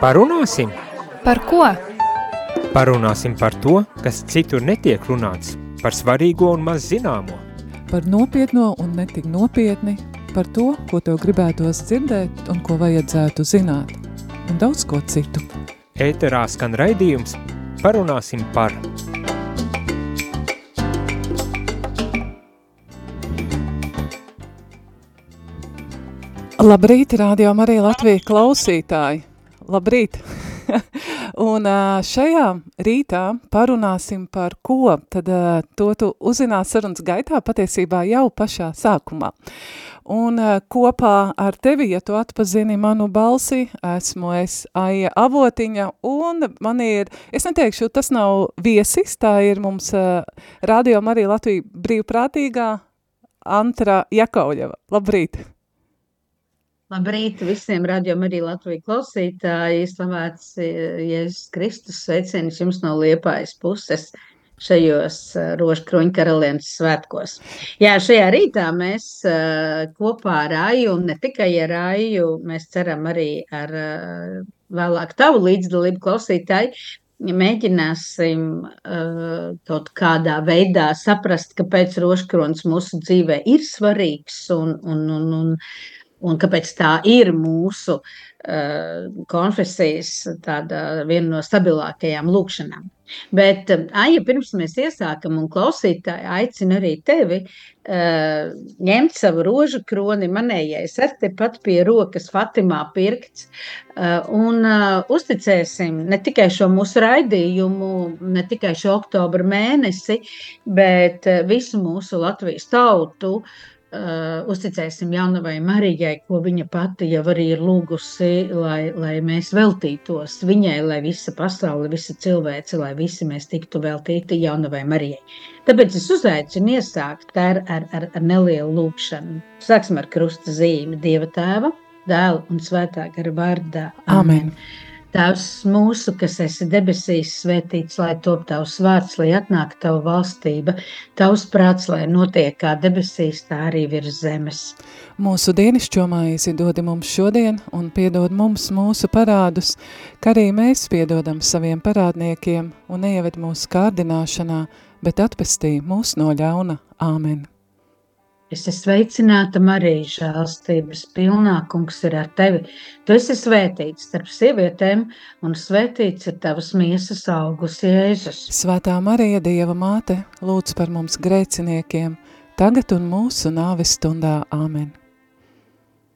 Parunāsim! Par ko? Parunāsim par to, kas citur netiek runāts, par svarīgo un maz zināmo. Par nopietno un netik nopietni, par to, ko tev gribētos dzirdēt un ko vajadzētu zināt, un daudz ko citu. Ēterā skan raidījums Parunāsim par. Labrīt, rādījām arī Latviju klausītāji! Labrīt! un šajā rītā parunāsim par ko, tad to tu uzzinās sarunas gaitā patiesībā jau pašā sākumā. Un kopā ar tevi, ja tu atpazini manu balsi, esmu es Aija Avotiņa, un man ir, es neteikšu, tas nav viesis, tā ir mums radio Marija Latvija brīvprātīgā Antra Jakauļeva. Labrīt! Labrīt visiem radiokamā arī Latvijas klausītāji. Slavēts eh, Jēzus Kristus sveiciens jums no liepājas puses šajos eh, rožkroņa karalienes svētkos. Jā, šajā rītā mēs eh, kopā ar Rāju, un ne tikai ar Rāju, mēs ceram arī ar vēlāk tavu līdzdalību klausītāji, mēģināsim uh, kaut kādā veidā saprast, kāpēc rožkrons mūsu dzīvē ir svarīgs un, un, un, un un kāpēc tā ir mūsu uh, konfesijas tāda viena no stabilākajām lūkšanām. Bet, uh, Aija, pirms mēs iesākam un klausītāji aicina arī tevi uh, ņemt savu rožu kroni, manējais ar tepat pie rokas Fatimā pirkts uh, un uh, uzticēsim ne tikai šo mūsu raidījumu, ne tikai šo oktobra mēnesi, bet uh, visu mūsu Latvijas tautu uh, uh, uzticēsim jaunavai Marijai, ko viņa pati jau arī ir lūgusi, lai, lai mēs veltītos viņai, lai visa pasaule, visa cilvēce, lai visi mēs tiktu veltīti jaunavai Marijai. Tāpēc es uzaicinu iesākt ar, ar, ar, ar nelielu lūkšanu. Sāksim ar krusta zīmi Dieva tēva, dēla un svētā gara vārdā. Amen. Amen. Tēvs mūsu, kas esi debesīs, svētīts, lai top tavs vārds, lai atnāk tava valstība, tavs prāts, lai notiek kā debesīs, tā arī virs zemes. Mūsu dienišķo maizi dodi mums šodien un piedod mums mūsu parādus, kā arī mēs piedodam saviem parādniekiem un neieved mūsu kārdināšanā, bet atpestī mūs no ļauna. Āmen! Es esmu sveicināta, Marija, žēlstības pilnā, kungs ir ar tevi. Tu esi svētīts starp sievietēm, un svētīts ir tavas miesas augus, Jēzus. Svētā Marija, Dieva māte, lūdz par mums grēciniekiem, tagad un mūsu nāves stundā. Āmen.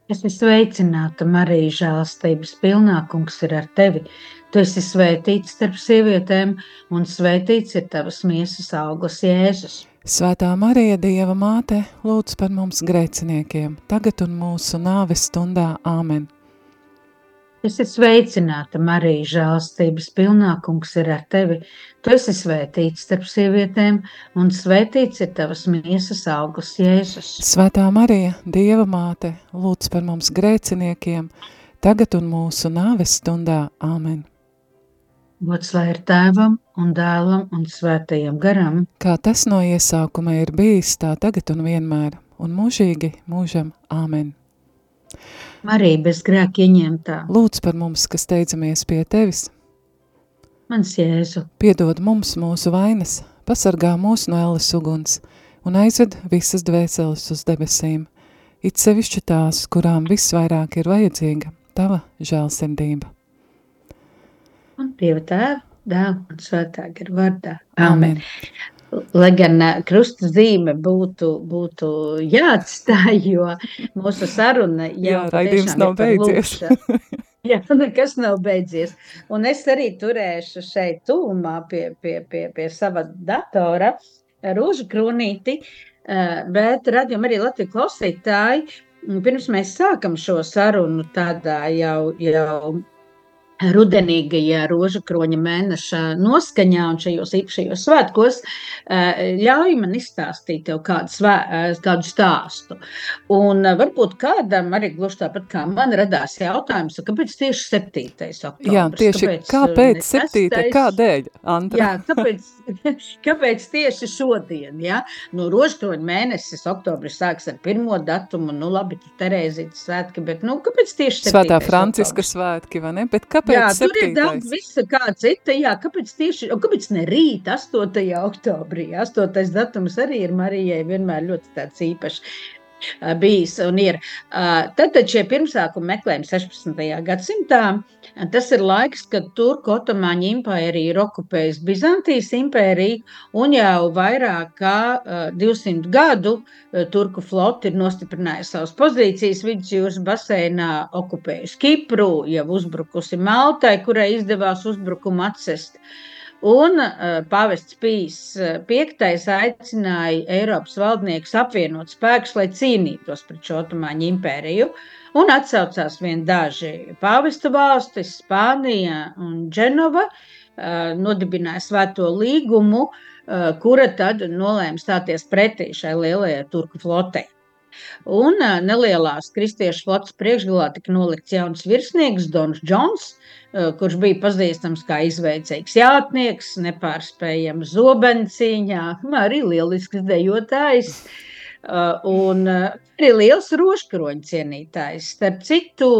Es esmu sveicināta, Marija, žēlstības pilnā, kungs ir ar tevi. Tu esi svētīts starp sievietēm, un svētīts ir tavas miesas augurs, Jēzus. Svētā Marija, Dieva māte, lūdz par mums grēciniekiem, tagad un mūsu nāves stundā. Āmen. Es esmu sveicināta, Marija, žēlstības pilnākums ir ar tevi. Tu esi svētīts starp sievietēm, un svētīts ir tavas miesas augus, Jēzus. Svētā Marija, Dieva māte, lūdz par mums grēciniekiem, tagad un mūsu nāves stundā. Āmen. Gods lai ir tēvam un dēlam un svētajam garam. Kā tas no iesākuma ir bijis, tā tagad un vienmēr, un mūžīgi mūžam. Āmen. Marija bez grēka ieņemtā. Lūdz par mums, kas teidzamies pie tevis. Mans Jēzu. Piedod mums mūsu vainas, pasargā mūs no elles uguns un aizved visas dvēseles uz debesīm, it sevišķi tās, kurām visvairāk ir vajadzīga tava žēlsirdība un Dieva tēva, dēla un svētā gara vārdā. Amen. Lai gan krusta zīme būtu, būtu jāatstāj, jo mūsu saruna jau raidījums nav beidzies. Jā, nekas nav beidzies. Un es arī turēšu šeit tūmā pie, pie, pie, pie sava datora rūžu krūnīti, bet radījum arī Latviju klausītāji, pirms mēs sākam šo sarunu tādā jau, jau rudenīgajā rožu kroņa mēneša noskaņā un šajos īpašajos svētkos, ļauj man izstāstīt tev kādu, svē, kādu stāstu. Un varbūt kādam arī gluži tāpat kā man radās jautājums, kāpēc tieši 7. oktobris? Jā, tieši kāpēc, kāpēc 7. kādēļ, Andra? Jā, kāpēc, kāpēc tieši šodien, ja? Nu, rožkroņa mēnesis, oktobris sāks ar pirmo datumu, nu labi, Terēzītas svētki, bet nu, kāpēc tieši 7. Svētā Franciska oktobris? svētki, vai ne? Bet kāpēc kāpēc jā, tur ir 7.? daudz visa kā cita, jā, kāpēc tieši, un kāpēc ne rīt, 8. oktobrī, 8. datums arī ir Marijai vienmēr ļoti tāds īpašs bijis un ir. Uh, Tad, tad šie pirmsākumi meklējumi 16. gadsimtā, tas ir laiks, kad Turku Otomāņu impērija ir okupējusi Bizantijas impēriju un jau vairāk kā uh, 200 gadu uh, Turku flote ir nostiprinājusi savas pozīcijas vidusjūras basēnā, okupējusi Kipru, jau uzbrukusi Maltai, kurai izdevās uzbrukumu atsest. Un uh, Pāvests Pīs V aicināja Eiropas valdniekus apvienot spēkus, lai cīnītos pret šo Otomāņu impēriju. Un atsaucās vien daži pāvesta valstis, Spānija un Dženova, uh, nodibināja svēto līgumu, kura tad nolēma stāties pretī šai lielajai turku flotei. Un nelielās kristiešu flotes priekšgalā tika nolikts jauns virsnieks Dons Džons, kurš bija pazīstams kā izveicīgs jātnieks, nepārspējams zobencīņā, arī lielisks dejotājs. Un arī liels rožkroņa cienītājs. Starp citu,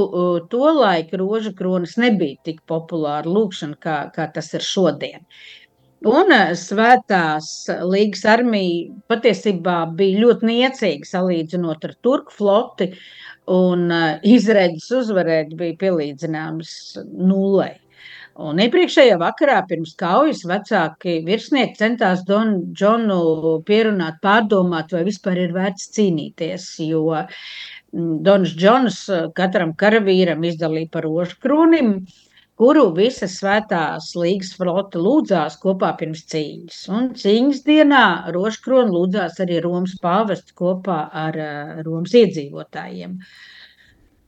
to laiku roža kronas nebija tik populāra lūkšana, kā, kā tas ir šodien. Un uh, svētās līgas armija patiesībā bija ļoti niecīga salīdzinot ar turku floti, un uh, izredzes uzvarēt bija pielīdzināmas nulei. Un iepriekšējā vakarā pirms kaujas vecāki virsnieki centās Donu Džonu pierunāt, pārdomāt, vai vispār ir vērts cīnīties, jo mm, Dons Džons uh, katram karavīram izdalīja par rožu kronim, kuru visas svētās līgas flote lūdzās kopā pirms cīņas. Un cīņas dienā rožkroni lūdzās arī Romas pāvests kopā ar uh, Romas iedzīvotājiem.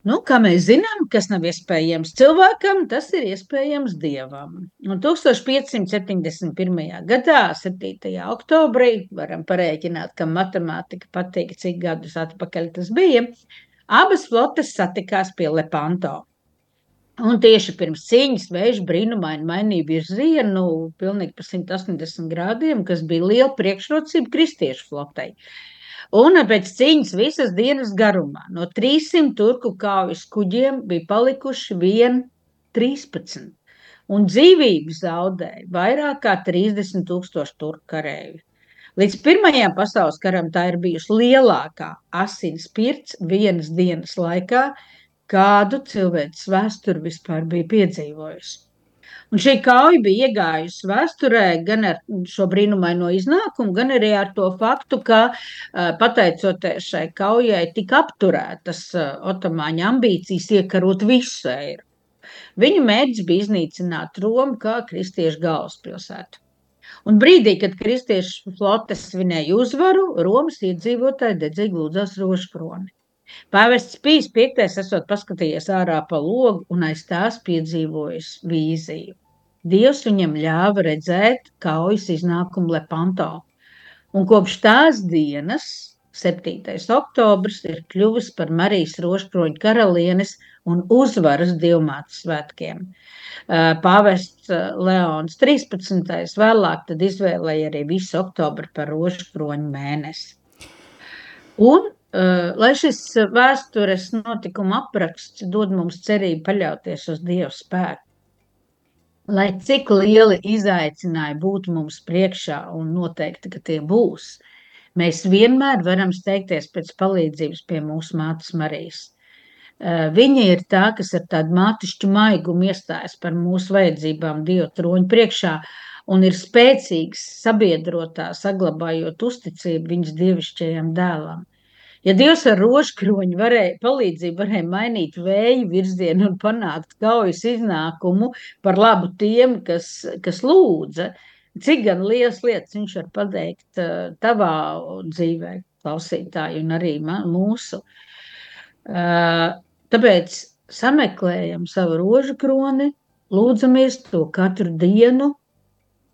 Nu, kā mēs zinām, kas nav iespējams cilvēkam, tas ir iespējams dievam. Un 1571. gadā, 7. oktobrī, varam parēķināt, ka matemātika patīk, cik gadus atpakaļ tas bija, abas flotes satikās pie Lepanto. Un tieši pirms cīņas vējš brīnumaini mainīja virzienu pilnīgi pa 180 grādiem, kas bija liela priekšrocība kristiešu flotei. Un pēc cīņas visas dienas garumā no 300 turku kaujas kuģiem bija palikuši vien 13. Un dzīvību zaudēja vairāk kā 30 tūkstoši turku karēju. Līdz Pirmajam pasaules karam tā ir bijusi lielākā asins pirts vienas dienas laikā, kādu cilvēks vēsture vispār bija piedzīvojusi. Un šī kauja bija iegājusi vēsturē gan ar šo brīnumaino iznākumu, gan arī ar to faktu, ka pateicoties šai kaujai tika apturētas otomāņu ambīcijas iekarot visu Eiropu. Viņu mērķis bija iznīcināt Romu kā kristiešu galvaspilsētu. Un brīdī, kad kristiešu flote svinēja uzvaru, Romas iedzīvotāji dedzīgi lūdzās rožkroni. Pāvests Pīs V esot paskatījies ārā pa logu un aiz tās piedzīvojis vīziju. Dievs viņam ļāva redzēt kaujas iznākumu Lepanto. Un kopš tās dienas, 7. oktobris, ir kļuvis par Marijas rožkroņa karalienes un uzvaras divmātes svētkiem. Pāvests Leons 13. vēlāk tad izvēlēja arī visu oktobru par rožkroņu mēnesi. Un lai šis vēstures notikuma apraksts dod mums cerību paļauties uz Dieva spēku. Lai cik lieli izaicinājumi būtu mums priekšā, un noteikti, ka tie būs, mēs vienmēr varam steigties pēc palīdzības pie mūsu mātes Marijas. Viņa ir tā, kas ar tādu mātišķu maigumu iestājas par mūsu vajadzībām Dieva troņa priekšā un ir spēcīgs sabiedrotā, saglabājot uzticību viņas dievišķajam dēlam. Ja Dievs ar rožkroņu varēja palīdzību varēja mainīt vēju virzienu un panākt kaujas iznākumu par labu tiem, kas, kas lūdza, cik gan liels lietas viņš var pateikt uh, tavā dzīvē, klausītāji, un arī mūsu. Uh, tāpēc sameklējam savu rožu kroni, lūdzamies to katru dienu,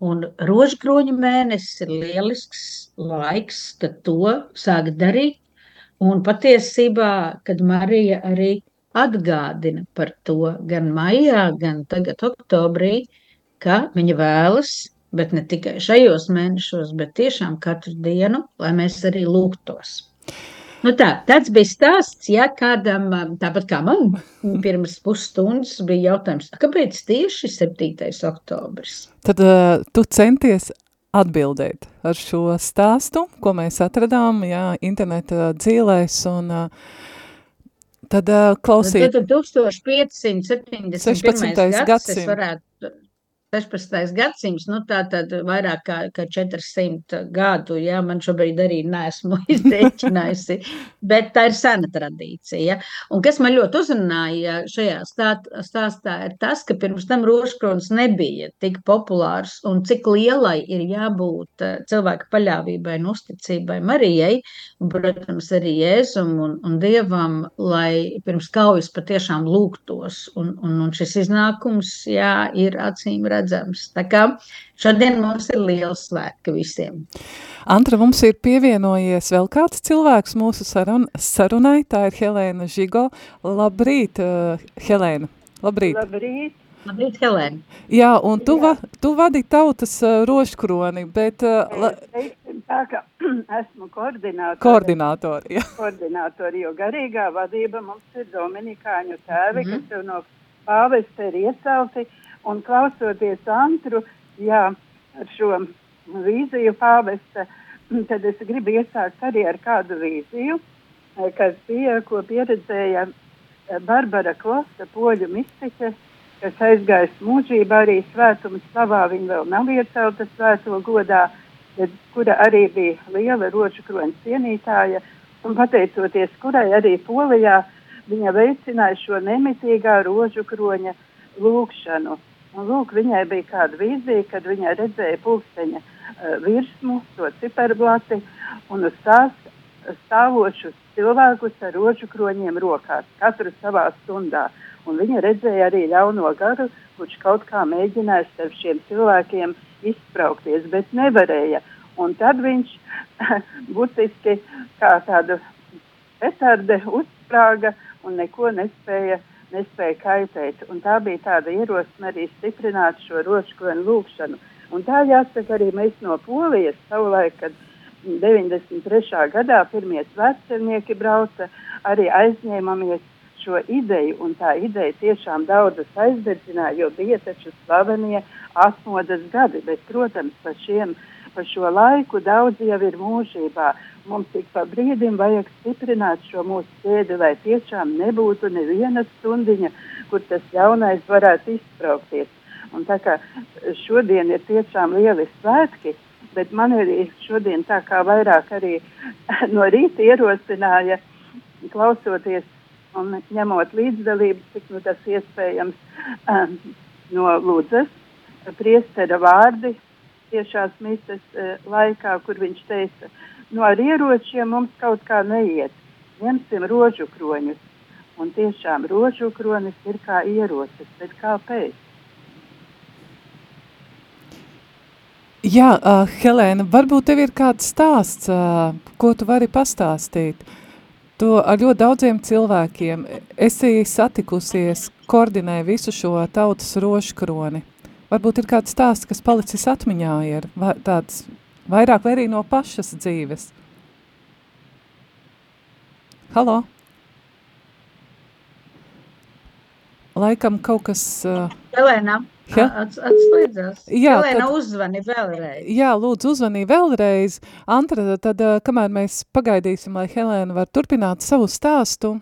un rožkroņa mēnesis ir lielisks laiks, kad to sāk darīt, Un patiesībā, kad Marija arī atgādina par to gan maijā, gan tagad oktobrī, ka viņa vēlas, bet ne tikai šajos mēnešos, bet tiešām katru dienu, lai mēs arī lūgtos. Nu tā, tāds bija stāsts, ja kādam, tāpat kā man, pirms pusstundas bija jautājums, kāpēc tieši 7. oktobris? Tad uh, tu centies atbildēt ar šo stāstu, ko mēs atradām, jā, interneta dzīlēs un tad klausīt. Tad 1571. 16. gads, gads es varētu 16. gadsimts, nu tā tad vairāk kā, kā 400 gadu, ja man šobrīd arī neesmu izrēķinājusi, bet tā ir sena tradīcija. Ja? Un kas man ļoti uzrunāja šajā stāt, stāstā ir tas, ka pirms tam roškrons nebija tik populārs un cik lielai ir jābūt eh, cilvēka paļāvībai un uzticībai Marijai, un, protams, arī Jēzum un, un Dievam, lai pirms kaujas patiešām lūgtos. Un, un, un šis iznākums, jā, ir acīm redzams redzams. Tā kā šodien mums ir liels svētki visiem. Antra, mums ir pievienojies vēl kāds cilvēks mūsu sarun, sarunai, tā ir Helēna Žigo. Labrīt, uh, Helēna. Labrīt. Labrīt. Labrīt, Helēna. Jā, un tu, va, tu vadi tautas uh, roškroni, bet... Uh, la... Teiksim tā, ka esmu koordinātori. Koordinātori, jā. Koordinātori, jo garīgā vadība mums ir Dominikāņu tēvi, mm -hmm. kas jau no pāvesta ir iecelti, Un klausoties Antru, jā, ar šo vīziju pāvesta, tad es gribu iesākt arī ar kādu vīziju, eh, kas bija, ko pieredzēja Barbara Klosta, poļu mistike, kas aizgājis mūžībā arī svētuma slavā, viņa vēl nav iecelta svēto godā, bet kura arī bija liela rožu kroņa cienītāja, un pateicoties kurai arī Polijā viņa veicināja šo nemitīgā rožu kroņa lūkšanu. Un, lūk, viņai bija kāda vīzija, kad viņa redzēja pulksteņa uh, virsmu, to ciferblati un uz tās stāvošus cilvēkus ar rožu kroņiem rokās, katru savā stundā. Un viņa redzēja arī ļauno garu, kurš kaut kā mēģināja starp šiem cilvēkiem izspraukties, bet nevarēja. Un tad viņš būtiski kā tādu petarde uzsprāga un neko nespēja nespēja kaitēt. Un tā bija tāda ierosme arī stiprināt šo roškonu lūkšanu. Un tā jāsaka arī mēs no Polijas savulaik, kad 93. gadā pirmie svētcernieki brauca, arī aizņēmamies šo ideju, un tā ideja tiešām daudzas aizdedzināja, jo bija taču slavenie atmodas gadi, bet, protams, pa, šiem, pa šo laiku daudz jau ir mūžībā. Mums tik pa brīdim vajag stiprināt šo mūsu ķēdi, lai tiešām nebūtu neviena stundiņa, kur tas jaunais varētu izspraukties. Un tā kā šodien ir tiešām lieli svētki, bet man arī šodien tā kā vairāk arī no rīta ierosināja, klausoties un ņemot līdzdalību, cik nu tas iespējams um, no lūdzes, priestera vārdi tiešās mises uh, laikā, kur viņš teica, uh, no ar ieročiem mums kaut kā neiet. Ņemsim rožu kroņus. Un tiešām rožu kronis ir kā ierocis, bet kāpēc? Jā, uh, Helēna, varbūt tev ir kāds stāsts, uh, ko tu vari pastāstīt. Tu ar ļoti daudziem cilvēkiem esi satikusies, koordinē visu šo tautas roškroni. Varbūt ir kāds stāsts, kas palicis atmiņā, ir tāds Vairāk vai arī no pašas dzīves. Halo? Laikam kaut kas... Uh, Helēna, ja? atslēdzās. Jā, Helēna tad, uzvani vēlreiz. Jā, lūdzu, uzvani vēlreiz. Antra, tad, uh, kamēr mēs pagaidīsim, lai Helēna var turpināt savu stāstu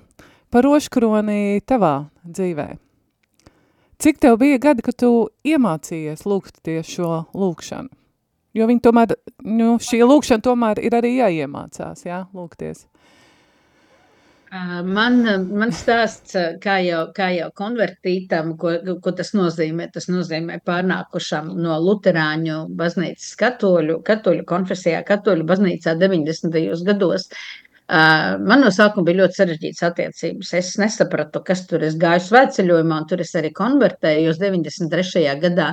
par roškroni tavā dzīvē. Cik tev bija gadi, kad tu iemācījies lūgt tieši šo lūkšanu? Jo viņi tomēr, nu, šī lūkšana tomēr ir arī jāiemācās, jā, lūgties. Man, man stāsts, kā jau, kā jau konvertītam, ko, ko tas nozīmē, tas nozīmē pārnākušam no luterāņu baznīcas katoļu, katoļu konfesijā, katoļu baznīcā 90. gados. Man no sākuma bija ļoti sarežģītas attiecības. Es nesapratu, kas tur ir. Es gāju svētceļojumā, un tur es arī konvertējos 93. gadā.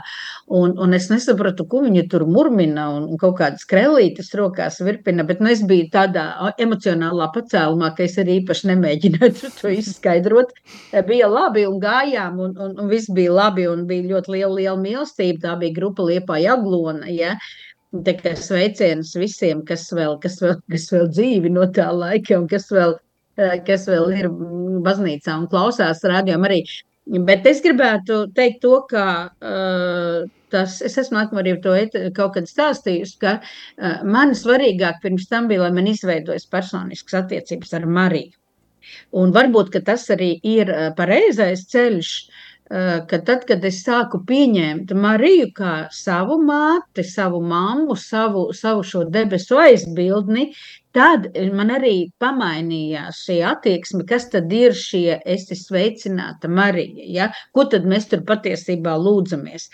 Un, un es nesapratu, ko viņi tur murmina un, un kaut kādas krellītes rokās virpina. Bet nu, es biju tādā emocionālā pacēlumā, ka es arī īpaši nemēģināju to izskaidrot. Bija labi un gājām, un, un, un viss bija labi, un bija ļoti liela, liela mīlestība. Tā bija grupa Liepa Jaglona. Ja? Tā kā sveiciens visiem, kas vēl, kas vēl, kas vēl dzīvi no tā laika un kas vēl, kas vēl ir baznīcā un klausās rādījumā arī. Bet es gribētu teikt to, ka uh, tas, es esmu arī to kaut kad stāstījusi, ka uh, man svarīgāk pirms tam bija, lai man izveidojas personiskas attiecības ar Mariju. Un varbūt, ka tas arī ir pareizais ceļš, ka tad, kad es sāku pieņemt Mariju kā savu māti, savu mammu, savu, savu šo debesu aizbildni, tad man arī pamainījās šī attieksme, kas tad ir šie esi sveicināta Marija, ja? ko tad mēs tur patiesībā lūdzamies.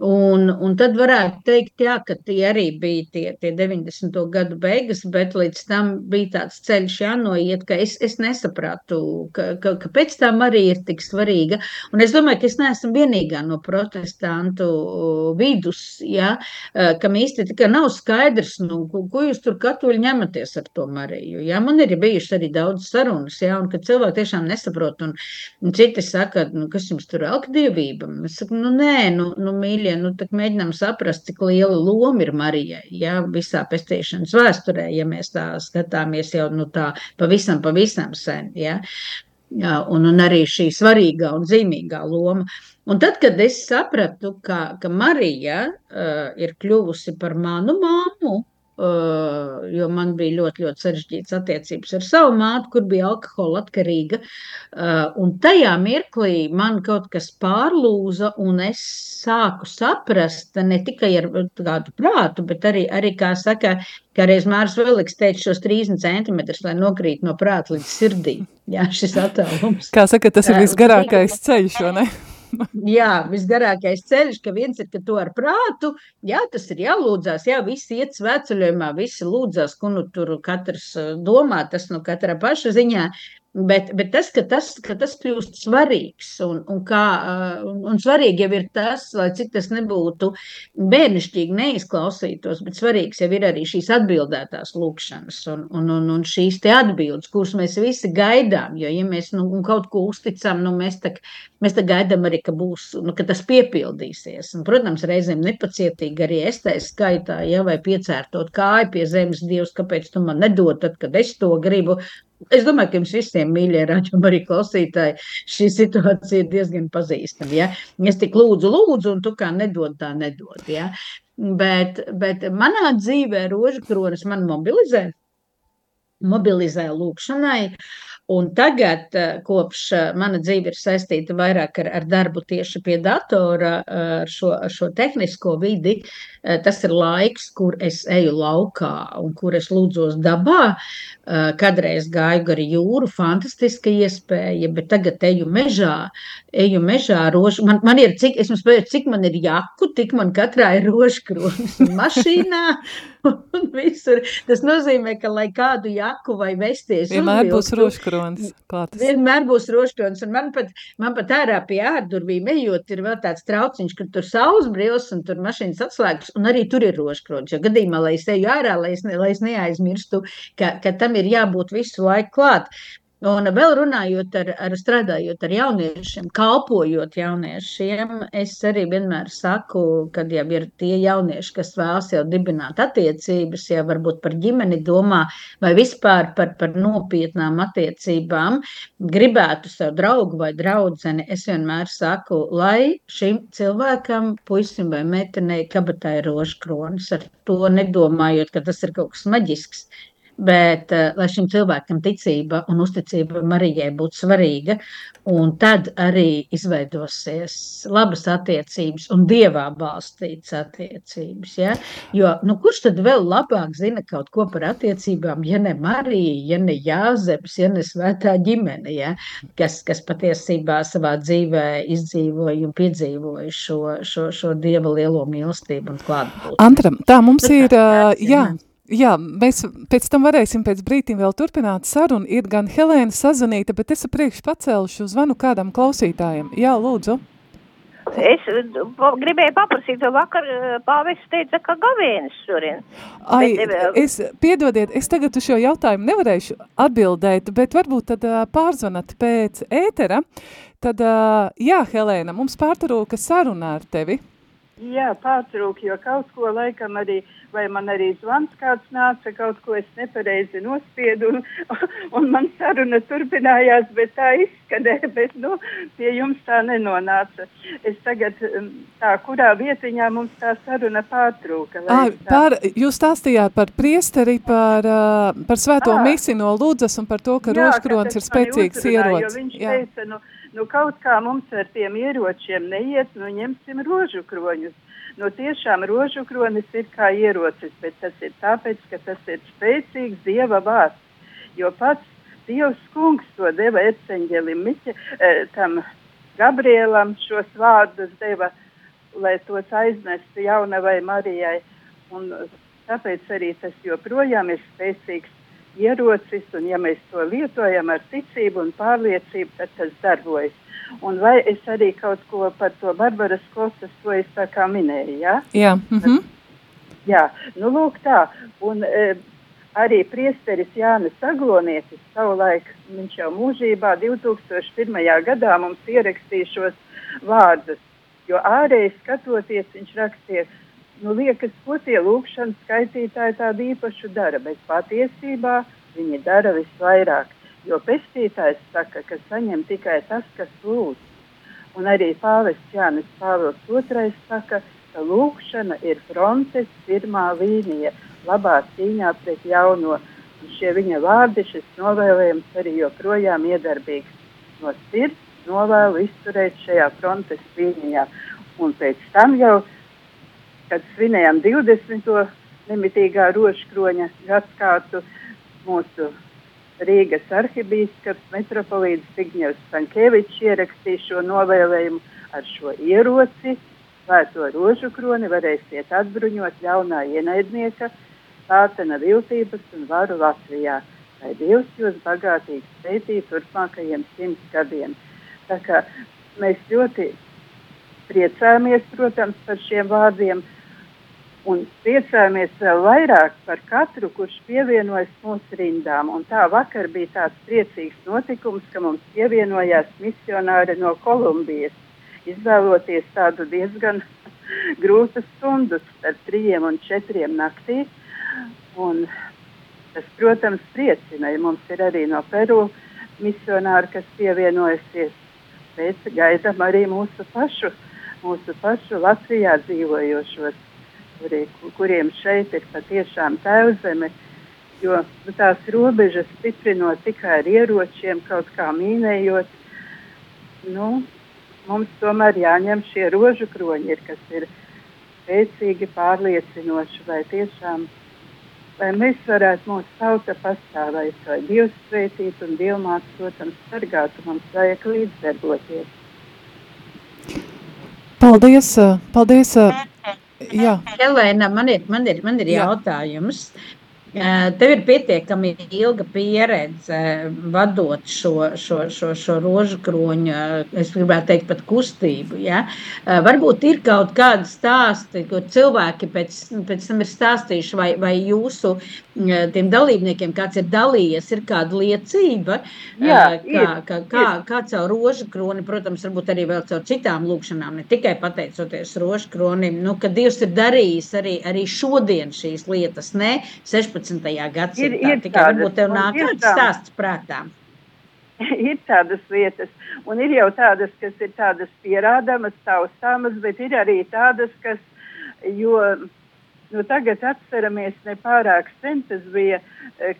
Un, un tad varētu teikt, jā, ka tie arī bija tie, tie 90. gadu beigas, bet līdz tam bija tāds ceļš jānoiet, ka es, es nesapratu, ka, ka, kāpēc tā arī ir tik svarīga. Un es domāju, ka es neesmu vienīgā no protestantu vidus, jā, kam īsti tikai nav skaidrs, nu, ko, ko jūs tur katoļi ņematies ar to Mariju. Jā, man ir bijušas arī daudz sarunas, jā, un kad cilvēki tiešām nesaprot, un, un citi saka, nu, kas jums tur elka dievība? Es saku, nu, nē, nu, nu mīļie, Marija, nu, tad mēģinām saprast, cik liela loma ir Marijai, ja, visā pestīšanas vēsturē, ja mēs tā skatāmies jau, nu, tā pavisam, pavisam sen, ja. Jā, un, un arī šī svarīgā un zīmīgā loma. Un tad, kad es sapratu, ka, ka Marija uh, ir kļuvusi par manu māmu, jo man bija ļoti, ļoti sarežģītas attiecības ar savu māti, kur bija alkohola atkarīga. Uh, un tajā mirklī man kaut kas pārlūza, un es sāku saprast ne tikai ar tādu prātu, bet arī, arī kā saka, kā reiz Mārs Veliks teica, šos 30 centimetrus, lai nokrīt no prāta līdz sirdī. Jā, šis attālums. Kā saka, tas ir visgarākais ceļš, vai ne? jā, visgarākais ceļš, ka viens ir, ka to ar prātu, jā, tas ir jālūdzās, jā, visi iet svētceļojumā, visi lūdzās, ko nu tur katrs eh, domā, tas nu katra paša ziņā, Bet, bet tas, ka tas, ka tas kļūst svarīgs, un, un, kā, un, un svarīgi jau ir tas, lai cik tas nebūtu bērnišķīgi neizklausītos, bet svarīgs jau ir arī šīs atbildētās lūkšanas un, un, un, un šīs te atbildes, kuras mēs visi gaidām, jo, ja mēs nu, kaut ko uzticam, nu, mēs tā, mēs tā gaidām arī, ka būs, nu, ka tas piepildīsies. Un, protams, reizēm nepacietīgi arī es tā skaitā, ja, vai piecērtot kāju pie zemes dievs, kāpēc tu man nedod, tad, kad es to gribu, Es domāju, ka jums visiem, mīļie raidījumi, arī klausītāji, šī situācija ir diezgan pazīstama. Ja? Es tik lūdzu, lūdzu, un tu kā nedod, tā nedod. Ja? Bet, bet manā dzīvē rožu kronis man mobilizē, mobilizē lūkšanai. Un tagad, eh, kopš eh, mana dzīve ir saistīta vairāk ar, ar darbu tieši pie datora, eh, ar šo, ar šo tehnisko vidi, tas ir laiks, kur es eju laukā un kur es lūdzos dabā. Kadreiz gāju gar jūru, fantastiska iespēja, bet tagad eju mežā. Eju mežā, rožu. Man, man ir, cik, es jums pēju, cik man ir jaku, tik man katrā ir rožkronis mašīnā. Un visur. Tas nozīmē, ka, lai kādu jaku vai vesties, vienmēr būs rožkronis. Vienmēr būs rožkronis. Un man pat, man pat ārā pie ārdurvīm ejot, ir vēl tāds trauciņš, ka tur saules brīvs un tur mašīnas atslēgas, un arī tur ir rožkronis. Jo gadījumā, lai es eju ārā, lai es, ne, lai es neaizmirstu, ka, ka tam ir jābūt visu laiku klāt. Un vēl runājot ar, ar strādājot ar jauniešiem, kalpojot jauniešiem, es arī vienmēr saku, kad jau ir tie jaunieši, kas vēlas jau dibināt attiecības, jau varbūt par ģimeni domā, vai vispār par, par nopietnām attiecībām, gribētu sev draugu vai draudzeni, es vienmēr saku, lai šim cilvēkam, puisim vai meitenei, kabatā ir rožkronis, ar to nedomājot, ka tas ir kaut kas maģisks, bet uh, lai šim cilvēkam ticība un uzticība Marijai būtu svarīga, un tad arī izveidosies labas attiecības un dievā balstītas attiecības. Ja? Jo nu, kurš tad vēl labāk zina kaut ko par attiecībām, ja ne Marija, ja ne Jāzeps, ja ne svētā ģimene, ja? kas, kas patiesībā savā dzīvē izdzīvoja un piedzīvoja šo, šo, šo dieva lielo mīlestību un klātbūtni. Antram, tā mums ir, jā. jā. Jā, mēs pēc tam varēsim pēc brītīm vēl turpināt sarunu. Ir gan Helēna sazvanīta, bet es priekš pacēlušu zvanu kādam klausītājam. Jā, lūdzu. Es gribēju paprasīt, jo vakar eh, pāvis teica, ka gavienis šurien. Ai, bet, eh, es, piedodiet, es tagad uz šo jautājumu nevarēšu atbildēt, bet varbūt tad uh, pārzvanat pēc ētera. Tad, uh, jā, Helēna, mums pārturūka sarunā ar tevi. Jā, pārtrūk, jo kaut ko laikam arī, vai man arī zvans kāds nāca, kaut ko es nepareizi nospiedu, un, un man saruna turpinājās, bet tā izskanēja, bet, nu, pie jums tā nenonāca. Es tagad, um, tā, kurā vietiņā mums tā saruna pārtrūka? À, par, jūs stāstījāt par priesteri, par, uh, par svēto à. misi no Lūdzas un par to, ka rožkrons ir spēcīgs ierots. Viņš Jā. teica, nu, nu kaut kā mums ar tiem ieročiem neiet, nu ņemsim rožu kroņus. Nu tiešām rožu kronis ir kā ierocis, bet tas ir tāpēc, ka tas ir spēcīgs Dieva vārds, jo pats Dievs kungs to deva erceņģelim Miķe, eh, tam Gabrielam šos vārdus deva, lai tos aiznestu jaunavai Marijai. Un tāpēc arī tas joprojām ir spēcīgs ierocis, un ja mēs to lietojam ar ticību un pārliecību, tad tas darbojas. Un vai es arī kaut ko par to Barbaras kostas, to es tā kā minēju, jā? Jā. Mm -hmm. Jā, nu lūk tā. Un e, arī priesteris Jānis Aglonietis savulaik, viņš jau mūžībā 2001. gadā mums ierakstīja šos vārdus, jo ārēji skatoties viņš rakstīja, nu, liekas, ko tie lūkšanas skaitītāji tādu īpašu dara, bet patiesībā viņi dara visvairāk. Jo pestītājs saka, ka saņem tikai tas, kas lūdz. Un arī pāvests Jānis Pāvils II saka, ka lūkšana ir frontes pirmā līnija labā cīņā pret jauno. Un šie viņa vārdi, šis novēlējums arī joprojām iedarbīgs. No sirds novēlu izturēt šajā frontes līnijā. Un pēc tam jau kad svinējām 20. nemitīgā rožkroņa gadsimtu mūsu Rīgas arhibīskaps metropolīts Zigņevs Stankēvičs ierakstīja šo novēlējumu ar šo ieroci. Svēto rožu kroni varēsiet atbruņot ļaunā ienaidnieka, sātena viltības un varu Latvijā, lai Dievs jūs bagātīgi sveitī turpmākajiem simts gadiem. Tā kā mēs ļoti priecājamies, protams, par šiem vārdiem, un priecājamies vēl vairāk par katru, kurš pievienojas mūsu rindām. Un tā vakar bija tāds priecīgs notikums, ka mums pievienojās misionāri no Kolumbijas, izvēloties tādu diezgan grūtu stundu starp trījiem un četriem naktī. Un tas, protams, priecina, ja mums ir arī no Peru misionāri, kas pievienojasies, bet gaidām arī mūsu pašu, mūsu pašu Latvijā dzīvojošos kuri, kuriem šeit ir patiešām tēvzeme, jo nu, tās robežas stiprinot tikai ar ieročiem, kaut kā mīnējot, nu, mums tomēr jāņem šie rožu kroņi, kas ir spēcīgi, pārliecinoši, vai tiešām, lai mēs varētu mūsu tauta pastāvēt, lai Dievs svētītu un Dievmāts, protams, sargātu, mums vajag līdzdarboties. Paldies, paldies Jā. Helēna, man ir, man ir, man ir jautājums. Tev ir pietiekami ilga pieredze vadot šo, šo, šo, šo rožu kroņu, es gribētu teikt, pat kustību. Ja? Varbūt ir kaut kādi stāsti, ko cilvēki pēc, pēc tam ir stāstījuši, vai, vai jūsu tiem dalībniekiem kāds ir dalījies, ir kāda liecība, Jā, kā, kā, kā, kā caur rožu kroni, protams, varbūt arī vēl caur citām lūkšanām, ne tikai pateicoties rožu kronim, nu, ka Dievs ir darījis arī, arī šodien šīs lietas, ne 16 19. gadsimtā. Ir, ir Tikai tādas, varbūt tev nāk kāds stāsts prātā. ir tādas lietas, un ir jau tādas, kas ir tādas pierādāmas, taustāmas, bet ir arī tādas, kas, jo, nu tagad atceramies nepārāk sen, tas bija,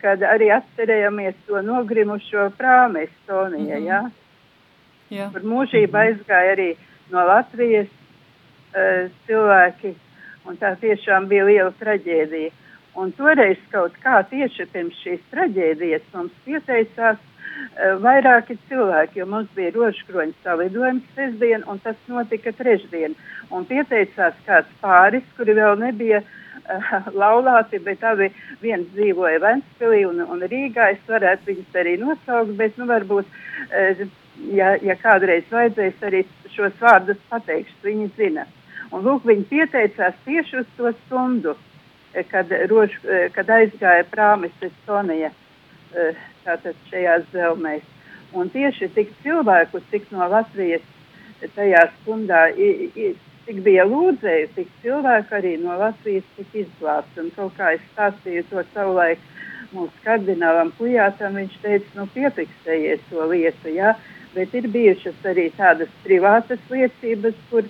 kad arī atcerējamies to nogrimušo prāmi Estonijā, mm -hmm. jā? Jā. Kur mūžība mm -hmm. aizgāja arī no Latvijas uh, cilvēki, un tā tiešām bija liela traģēdija. Un toreiz kaut kā tieši pirms šīs traģēdijas mums pieteicās uh, vairāki cilvēki, jo mums bija rožkroņa salidojums sestdien, un tas notika trešdien. Un pieteicās kāds pāris, kuri vēl nebija uh, laulāti, bet abi viens dzīvoja Ventspilī un, un Rīgā. Es varētu viņus arī nosaukt, bet nu varbūt, uh, ja, ja kādreiz vajadzēs, arī šos vārdus pateikšu, viņi zina. Un lūk, viņi pieteicās tieši uz to stundu kad, rož, kad aizgāja prāmis Estonija eh, tātad šajās zelmēs. Un tieši tik cilvēku, cik no Latvijas tajā stundā cik bija lūdzēju, tik cilvēku arī no Latvijas tika izglābts. Un kaut kā es stāstīju to savulaik mūsu kardinālam Pujātam, viņš teica, nu piefiksējies to lietu, jā, bet ir bijušas arī tādas privātas liecības, kur,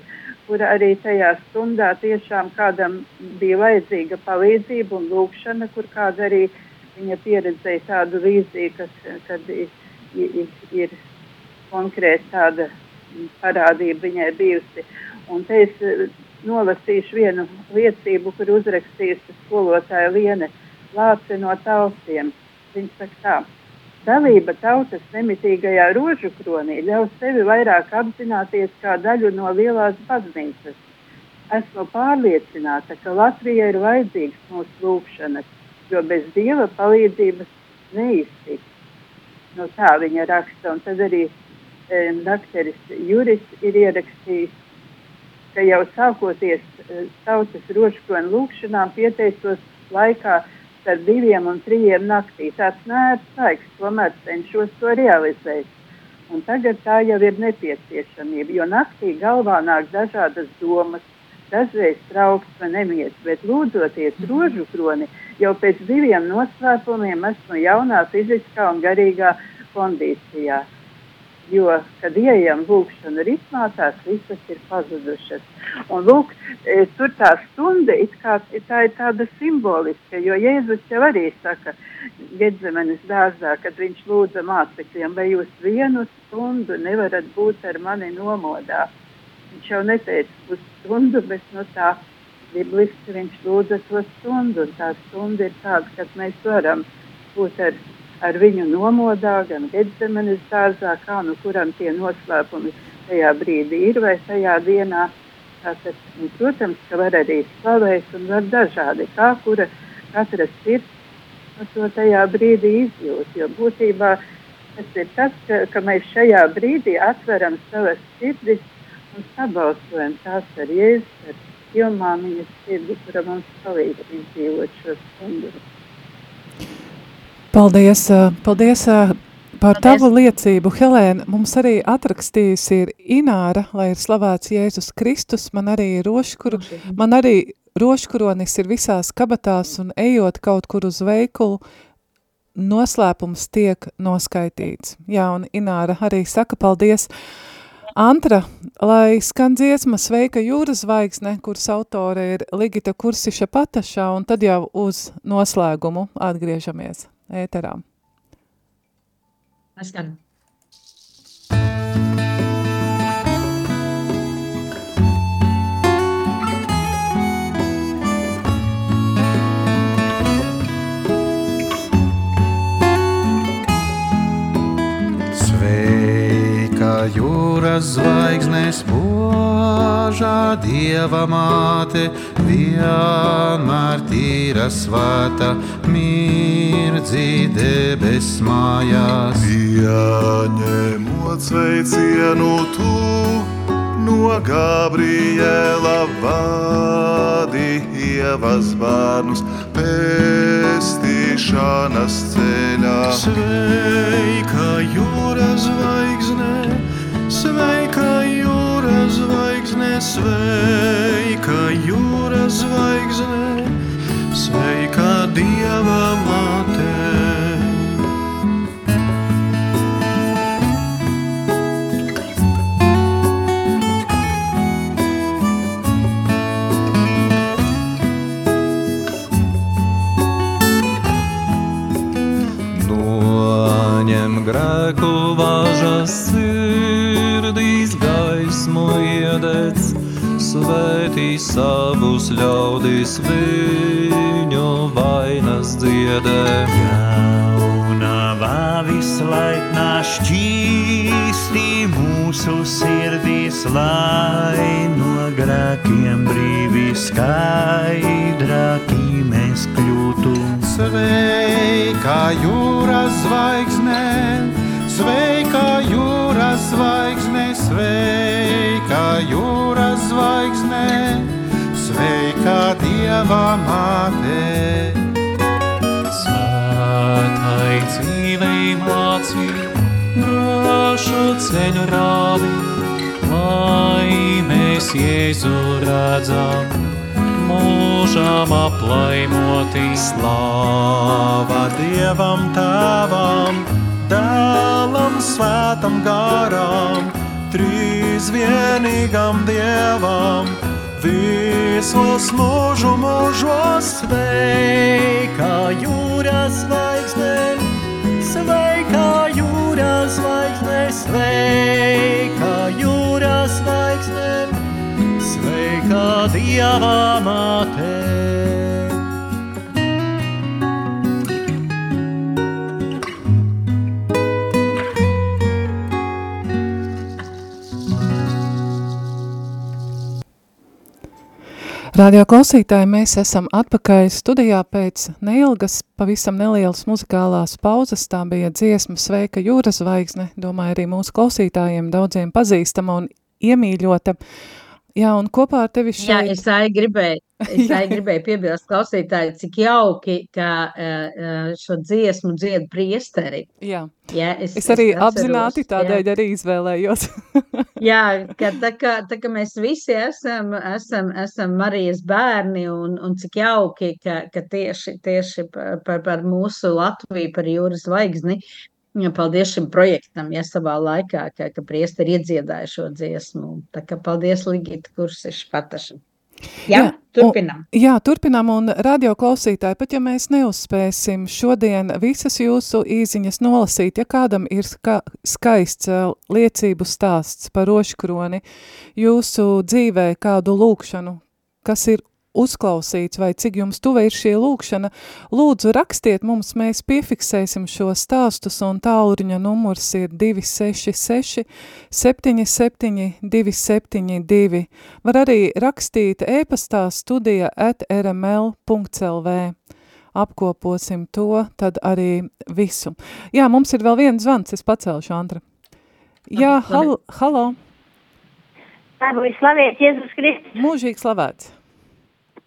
kur arī tajā stundā tiešām kādam bija vajadzīga palīdzība un lūkšana, kur kāda arī viņa pieredzēja tādu vīziju, kas, kad ir, ir, ir konkrēti tāda parādība viņai bijusi. Un te es eh, nolasīšu vienu liecību, kur uzrakstījusi skolotāja Liene Lāce no tautiem. Viņa saka tā. Dalība tautas nemitīgajā rožu kronī ļaus sevi vairāk apzināties kā daļu no lielās baznīcas. Esmu pārliecināta, ka Latvijai ir vajadzīgs mūsu lūgšanas, jo bez dieva palīdzības neiztiks. No nu, tā viņa raksta, un tad arī e, dakteris Juris ir ierakstījis ka jau sākoties uh, tautas rožkrona lūkšanām pieteicos laikā starp diviem un trījiem naktī. Tāds nērts laiks, tomēr cenšos to realizēt. Un tagad tā jau ir nepieciešamība, jo naktī galvā nāk dažādas domas, dažreiz trauksme, nemieris, bet lūdzoties rožu kroni, jau pēc diviem noslēpumiem esmu jaunā fiziskā un garīgā kondīcijā jo, kad ieejam lūkšanu ritmā, tās visas ir pazudušas. Un lūk, e, tur tā stunda it kā tā ir tāda simboliska, jo Jēzus jau arī saka Gedzemenes dārzā, kad viņš lūdza mācekļiem, vai jūs vienu stundu nevarat būt ar mani nomodā. Viņš jau neteica pusstundu, bet no tā bibliski viņš lūdza to stundu, un tā stunda ir tāda, kad mēs varam būt ar ar viņu nomodā, gan Gedzemenes dārzā, kā nu kuram tie noslēpumi tajā brīdī ir vai tajā dienā. Tātad, un, protams, ka var arī slavēt un var dažādi, kā kura katra sirds to tajā brīdī izjūt. Jo būtībā tas ir tas, ka, ka mēs šajā brīdī atveram savas sirdis un sabalsojam tās ar Jēzus, ar Ilmāmiņas sirdi, kura mums palīdz izdzīvot šo stundu. Paldies, paldies par paldies. tavu liecību. Helēna, mums arī atrakstījusi ir Ināra, lai ir slavēts Jēzus Kristus, man arī roškuru, man arī roškuronis ir visās kabatās un ejot kaut kur uz veikulu, noslēpums tiek noskaitīts. Jā, un Ināra arī saka paldies. Antra, lai skan dziesma Sveika jūras zvaigzne, kuras autore ir Ligita Kursiša Patašā, un tad jau uz noslēgumu atgriežamies えー、たら。確かに。Jūras zvaigznes požā dieva māte, vienmēr tīra svēta, mirdzi debes mājās. Pieņemot sveicienu tu no Gabriela vadi ievas bērnus pestīšanas ceļā. Sveika jūras zvaigzne! Zvaigzne, Dieva māte. Svētai dzīvei mācī, drošu ceļu rādi, lai mēs Jēzu redzam, mūžām aplaimoti. Slāva Dievam tēvam, dēlam svētam garām, trīs vienīgam Dievam, visos mūžu mūžos Sveika jūras zvaigzne, sveika jūras zvaigzne, sveika jūras zvaigzne, sveika Dieva māte. Radio klausītāji, mēs esam atpakaļ studijā pēc neilgas, pavisam nelielas muzikālās pauzes. Tā bija dziesma Sveika jūras zvaigzne, domāju arī mūsu klausītājiem daudziem pazīstama un iemīļota. Jā, un kopā ar tevi šeit... Jā, es arī gribēju, es Jā. arī gribēju piebilst klausītāji, cik jauki, ka uh, šo dziesmu dzied priesteri. Jā. Ja, Es, es arī apzināti tādēļ jā. arī izvēlējos. Jā, ka tā kā, tā kā mēs visi esam, esam, esam Marijas bērni un, un cik jauki, ka, ka tieši, tieši par, par, par mūsu Latviju, par jūras zvaigzni, paldies šim projektam, ja savā laikā, ka, ka priesteri iedziedāja šo dziesmu. Tā kā paldies Ligita Kursiša pataša. Jā, Jā, jā turpinam. Jā, turpinām un radio klausītāji, pat ja mēs neuzspēsim šodien visas jūsu īziņas nolasīt, ja kādam ir ska skaists liecību stāsts par roškroni, jūsu dzīvē kādu lūkšanu, kas ir uzklausīts vai cik jums tuva ir šī lūkšana, lūdzu rakstiet mums, mēs piefiksēsim šo stāstus un tālruņa numurs ir 266 77 272. Var arī rakstīt e-pastā studija at rml.lv. Apkoposim to, tad arī visu. Jā, mums ir vēl viens zvans, es pacelšu, Andra. Jā, hal halo, Labi, slavēts Jēzus Kristus. mūžīgi slavēts.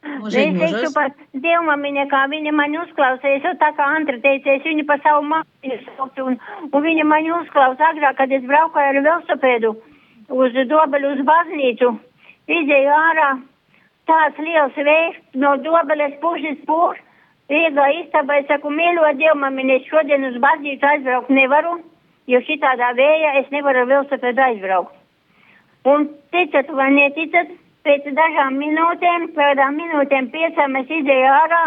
Mūžīgi Es teiktu par dievmamiņa, kā viņa mani uzklausīja, es tā kā Antra teica, es viņu pa savu māju saucu, un, un viņa mani uzklausa agrāk, kad es braucu ar velosipēdu uz Dobeļu uz baznīcu. Izēju ārā tāds liels vējs no Dobeles pušas pūš. Rīgā istabā es saku, mīļo dievmamiņa, es šodien uz baznīcu aizbraukt nevaru, jo šitādā vējā es nevaru ar velosipēdu aizbraukt. Un ticat vai neticat, pēc dažām minūtēm, kādām minūtēm piecām es izēju ārā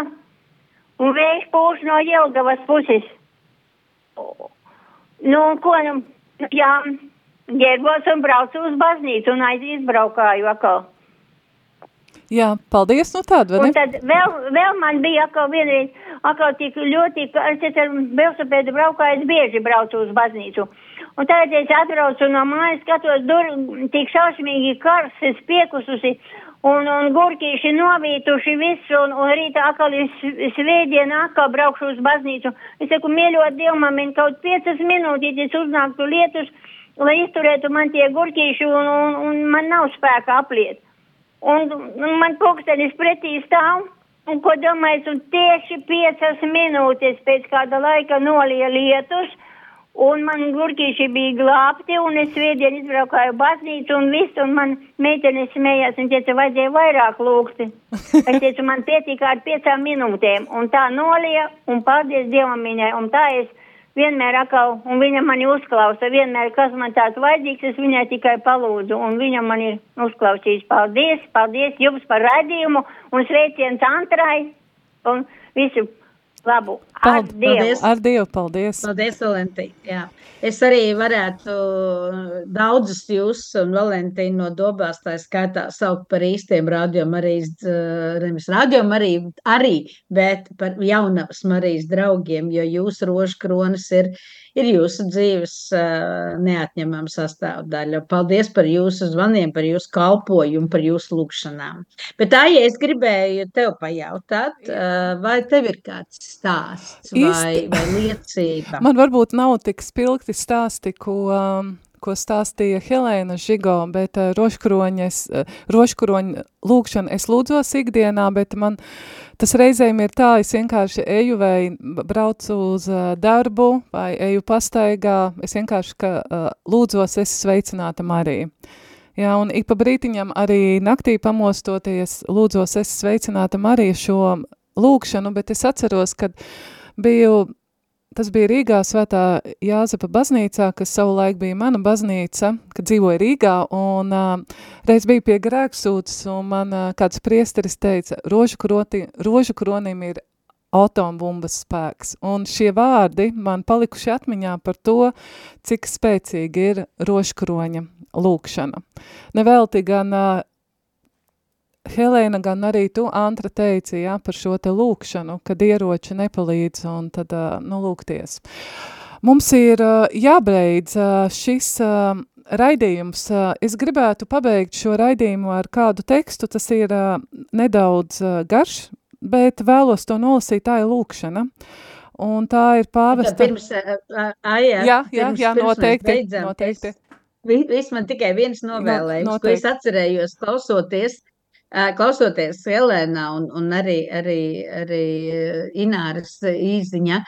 un vējš pūš no Jelgavas puses. Nu, un ko, nu, jā, ģērbos un braucu uz baznīcu un aiz izbraukāju atkal. Jā, paldies, nu tāda, vai Un ne? tad vēl, vēl man bija atkal vienreiz, atkal tik ļoti, es ar velosipēdu braukāju, es bieži braucu uz baznīcu. Un tagad es atbraucu no mājas, skatos, dur, tik šausmīgi kars, es piekususi, un, un gurkīši novītuši visu, un, un rītā atkal ir s- svētdiena, atkal braukšu uz baznīcu. Es saku, mīļot Dievmamin, kaut piecas minūtītes uznāktu lietus, lai izturētu man tie gurkīši, un, un, un man nav spēka apliet. Un, un man pulkstenis pretī stāv, un ko domājat, un tieši piecas minūtes pēc kāda laika nolija lietus, un man gurkīši bija glābti, un es svētdien izbraukāju baznīcu, un viss, un man meitene smējās, un teica, vajadzēja vairāk lūgti. Es teicu, man pietika ar piecām minūtēm, un tā nolija, un paldies Dievam viņai, un tā es vienmēr atkal, un viņa mani uzklausa, vienmēr, kas man tāds vajadzīgs, es viņai tikai palūdzu, un viņa man ir uzklausījis. Paldies, paldies jums par raidījumu, un sveiciens Antrai, un visu labu. Ar Paldies. Dievu! Ar Dievu, paldies. Paldies, Valentīna. Es arī varētu daudzus jūs un Valentīnu no Dobās tā skaitā saukt par īstiem radio Marijas, eh, nevis radio Mariju arī, bet par jaunavas Marijas draugiem, jo jūsu rožu kronis ir, ir jūsu dzīves neatņemama sastāvdaļa. Paldies par jūsu zvaniem, par jūsu kalpojumu, par jūsu lūgšanām. Bet tā, ja es gribēju tev pajautāt, vai tev ir kāds stāsts vai, Īsti- vai liecība? Man varbūt nav tik spilgti stāsti, ko, um, ko stāstīja Helēna Žigo, bet uh, roškroņas, uh, roškroņa lūkšana es lūdzos ikdienā, bet man tas reizēm ir tā, es vienkārši eju vai braucu uz uh, darbu vai eju pastaigā, es vienkārši ka, lūdzos, es sveicināta Marija. Jā, un ik pa brītiņam arī naktī pamostoties lūdzos es sveicināta Mariju šo lūkšanu, bet es atceros, kad biju Tas bija Rīgā svētā Jāzepa baznīcā, kas savulaik bija mana baznīca, kad dzīvoja Rīgā, un uh, reiz bija pie grēksūtas, un man uh, kāds priesteris teica, rožu, kroti, rožu kronim ir atombumbas spēks, un šie vārdi man palikuši atmiņā par to, cik spēcīgi ir rožkroņa lūkšana. Nevelti gan uh, Helēna, gan arī tu, Antra, teici, jā, par šo te lūkšanu, kad ieroči nepalīdz un tad, nu, lūgties. Mums ir jābeidz šis raidījums. Es gribētu pabeigt šo raidījumu ar kādu tekstu, tas ir nedaudz garš, bet vēlos to nolasīt, tā ir lūkšana. Un tā ir pāvesta... Pirms, aijā, jā, jā, jā, noteikti, beidzam, noteikti. Viss man tikai viens novēlējums, no, ko es atcerējos klausoties klausoties Helēnā un, un arī, arī, arī Ināras īziņa,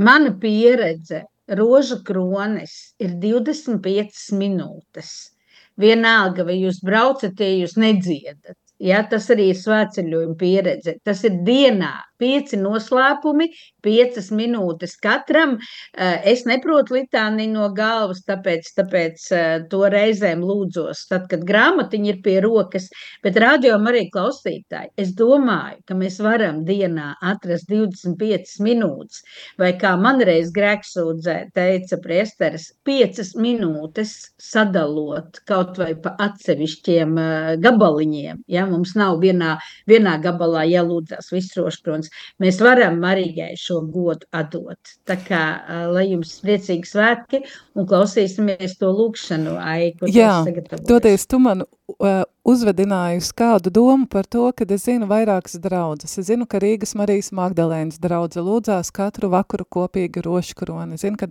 mana pieredze rožu kronis ir 25 minūtes. Vienalga, vai jūs braucat, ja jūs nedziedat. Ja, tas arī ir svētceļojuma pieredze. Tas ir dienā pieci noslēpumi, piecas minūtes katram. Eh, es neprotu litāni no galvas, tāpēc, tāpēc eh, to reizēm lūdzos, tad, kad grāmatiņa ir pie rokas, bet rādījumam arī klausītāji. Es domāju, ka mēs varam dienā atrast 25 minūtes, vai kā man reiz grēksūdzē teica priesteris, 5 minūtes sadalot kaut vai pa atsevišķiem eh, gabaliņiem. Ja, mums nav vienā, vienā gabalā jālūdzās viss roškrons mēs varam Marijai šo godu atdot. Tā kā, lai jums priecīgi svētki un klausīsimies to lūkšanu, Aiku. Jā, toties tu man uh, uzvedināju uz kādu domu par to, ka es zinu vairākas draudzes. Es zinu, ka Rīgas Marijas Magdalēnas draudze lūdzās katru vakaru kopīgi roškroni. Es zinu, ka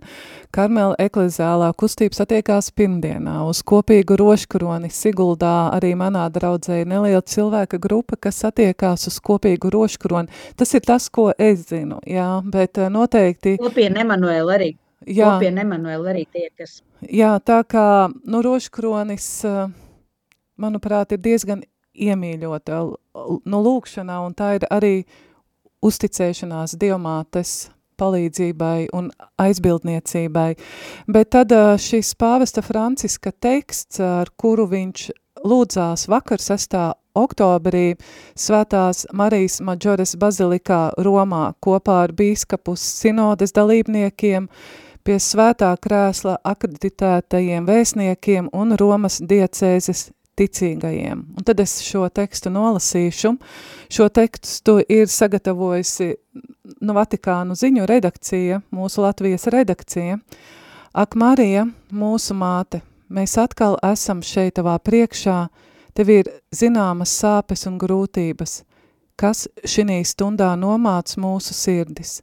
Karmela eklezālā kustība satiekās pirmdienā uz kopīgu roškroni. Siguldā arī manā draudzē ir neliela cilvēka grupa, kas satiekās uz kopīgu roškroni. Tas ir tas, ko es zinu, jā, bet noteikti... Kopiena Emanuela arī. Jā. Kopiena Emanuela arī tiekas. Jā, tā kā, nu, roškronis... Uh, manuprāt, ir diezgan iemīļota nu, lūkšanā, un tā ir arī uzticēšanās dievmātes palīdzībai un aizbildniecībai. Bet tad šis pāvesta Franciska teksts, ar kuru viņš lūdzās vakar 6. oktobrī Svētās Marijas Maģores bazilikā Romā kopā ar bīskapus sinodes dalībniekiem, pie svētā krēsla akreditētajiem vēstniekiem un Romas diecēzes ticīgajiem. Un tad es šo tekstu nolasīšu. Šo tekstu ir sagatavojusi nu, Vatikānu ziņu redakcija, mūsu Latvijas redakcija. Ak, Marija, mūsu māte, mēs atkal esam šeit tavā priekšā, tev ir zināmas sāpes un grūtības, kas šinī stundā nomāc mūsu sirdis.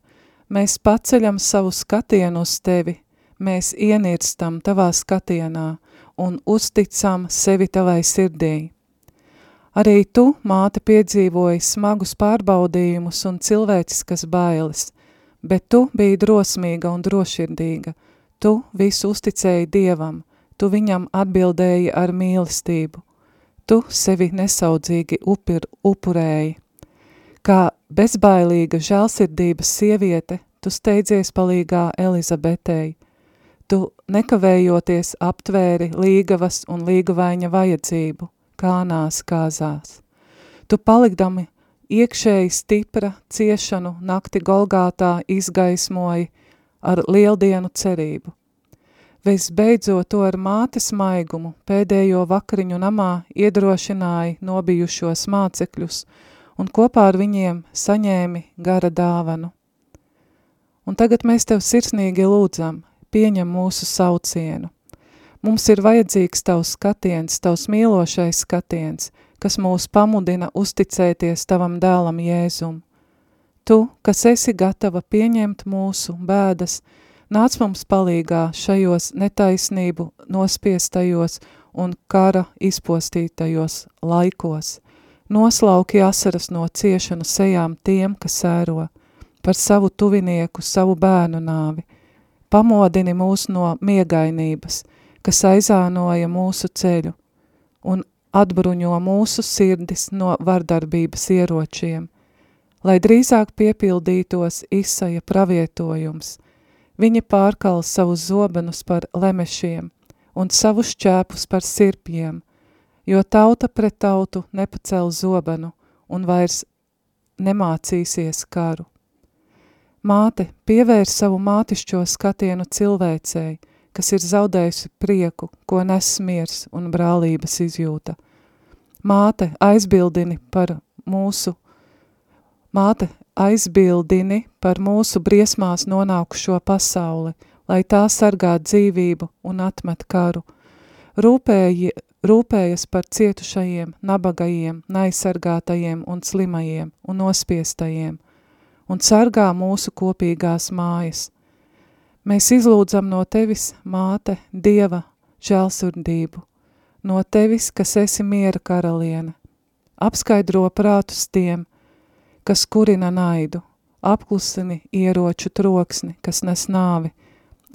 Mēs paceļam savu skatienu uz tevi, mēs ienirstam tavā skatienā, un uzticam sevi tavai sirdī. Arī tu, māte, piedzīvoji smagus pārbaudījumus un cilvēciskas bailes, bet tu biji drosmīga un droširdīga. Tu visu uzticēji Dievam, tu viņam atbildēji ar mīlestību. Tu sevi nesaudzīgi upir, upurēji. Kā bezbailīga žēlsirdības sieviete, tu steidzies palīgā Elizabetei, Tu nekavējoties aptvēri līgavas un līgavaiņa vajadzību, kānās kāzās. Tu palikdami iekšēji stipra ciešanu nakti Golgātā izgaismoji ar lieldienu cerību. Visbeidzot to ar mātes maigumu pēdējo vakariņu namā iedrošināja nobijušos mācekļus un kopā ar viņiem saņēmi gara dāvanu. Un tagad mēs tev sirsnīgi lūdzam, pieņem mūsu saucienu. Mums ir vajadzīgs tavs skatiens, tavs mīlošais skatiens, kas mūs pamudina uzticēties tavam dēlam Jēzum. Tu, kas esi gatava pieņemt mūsu bēdas, nāc mums palīgā šajos netaisnību nospiestajos un kara izpostītajos laikos. Noslauki asaras no ciešanu sejām tiem, kas sēro, par savu tuvinieku, savu bērnu nāvi – pamodini mūs no miegainības, kas aizānoja mūsu ceļu un atbruņo mūsu sirdis no vardarbības ieročiem, lai drīzāk piepildītos Isaja pravietojums. Viņi pārkal savus zobenus par lemešiem un savus čēpus par sirpjiem, jo tauta pret tautu nepacel zobenu un vairs nemācīsies karu. Māte pievērs savu mātišķo skatienu cilvēcei, kas ir zaudējusi prieku, ko nes miers un brālības izjūta. Māte aizbildini par mūsu, māte aizbildini par mūsu briesmās nonākušo pasauli, lai tā sargā dzīvību un atmet karu. Rūpēji, rūpējas par cietušajiem, nabagajiem, naizsargātajiem un slimajiem un nospiestajiem, un sargā mūsu kopīgās mājas. Mēs izlūdzam no tevis, māte, dieva, žēlsurdību, no tevis, kas esi miera karaliene. Apskaidro prātus tiem, kas kurina naidu, apklusini ieroču troksni, kas nes nāvi,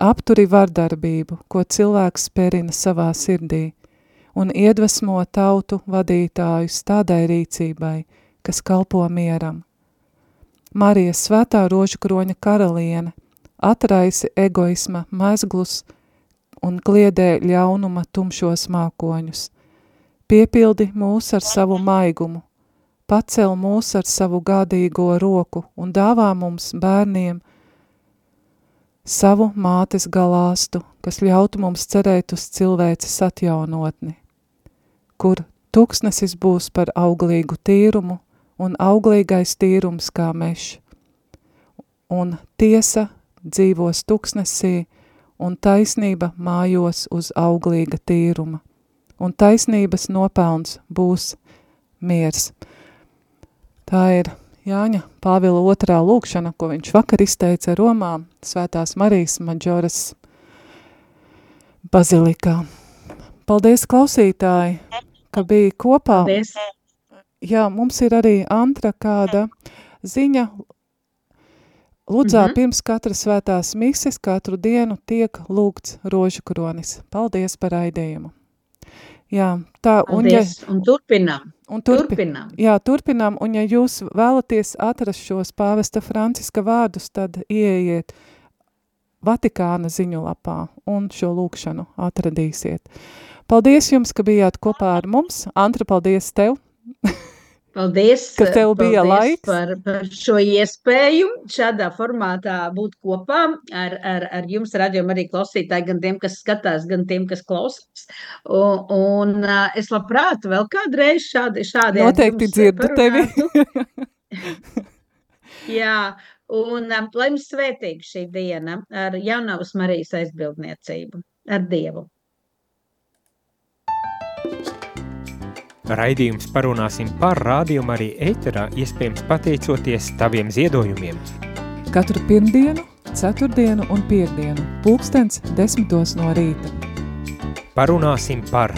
apturi vardarbību, ko cilvēks perina savā sirdī, un iedvesmo tautu vadītājus tādai rīcībai, kas kalpo mieram. Marijas svētā rožu kroņa karaliene atraisi egoisma mezglus un kliedē ļaunuma tumšos mākoņus. Piepildi mūs ar savu maigumu, pacel mūs ar savu gādīgo roku un dāvā mums bērniem savu mātes galāstu, kas ļautu mums cerēt uz cilvēces atjaunotni kur tuksnesis būs par auglīgu tīrumu un auglīgais tīrums kā mešs. Un tiesa dzīvos tuksnesī un taisnība mājos uz auglīga tīruma. Un taisnības nopelns būs miers. Tā ir Jāņa Pāvila otrā lūkšana, ko viņš vakar izteica Romā, Svētās Marijas Maģoras bazilikā. Paldies, klausītāji, ka bija kopā. Paldies. Jā, mums ir arī antra kāda ziņa. Ludzā mm -hmm. pirms katras svētās mises katru dienu tiek lūgts rožu kronis. Paldies par raidījumu. Jā, tā, un, ja, un turpinām. Un turpi, turpinām. Jā, turpinām, un ja jūs vēlaties atrast šos pāvesta Franciska vārdus, tad ieiet Vatikāna ziņu lapā un šo lūkšanu atradīsiet. Paldies jums, ka bijāt kopā ar mums. Antra, paldies tev! Paldies, ka tev bija laiks. Par, par šo iespēju šādā formātā būt kopā ar, ar, ar jums, radījuma arī klausītāji, gan tiem, kas skatās, gan tiem, kas klausās. Un, un es labprāt vēl kādreiz šādi, šādi Noteikti dzirdu tevi. Jā, un lai jums svētīga šī diena ar jaunavas Marijas aizbildniecību, ar Dievu. Raidījums parunāsim par rādījumu arī ēterā, iespējams pateicoties taviem ziedojumiem. Katru pirmdienu, ceturtdienu un piekdienu, pulkstens desmitos no rīta. Parunāsim par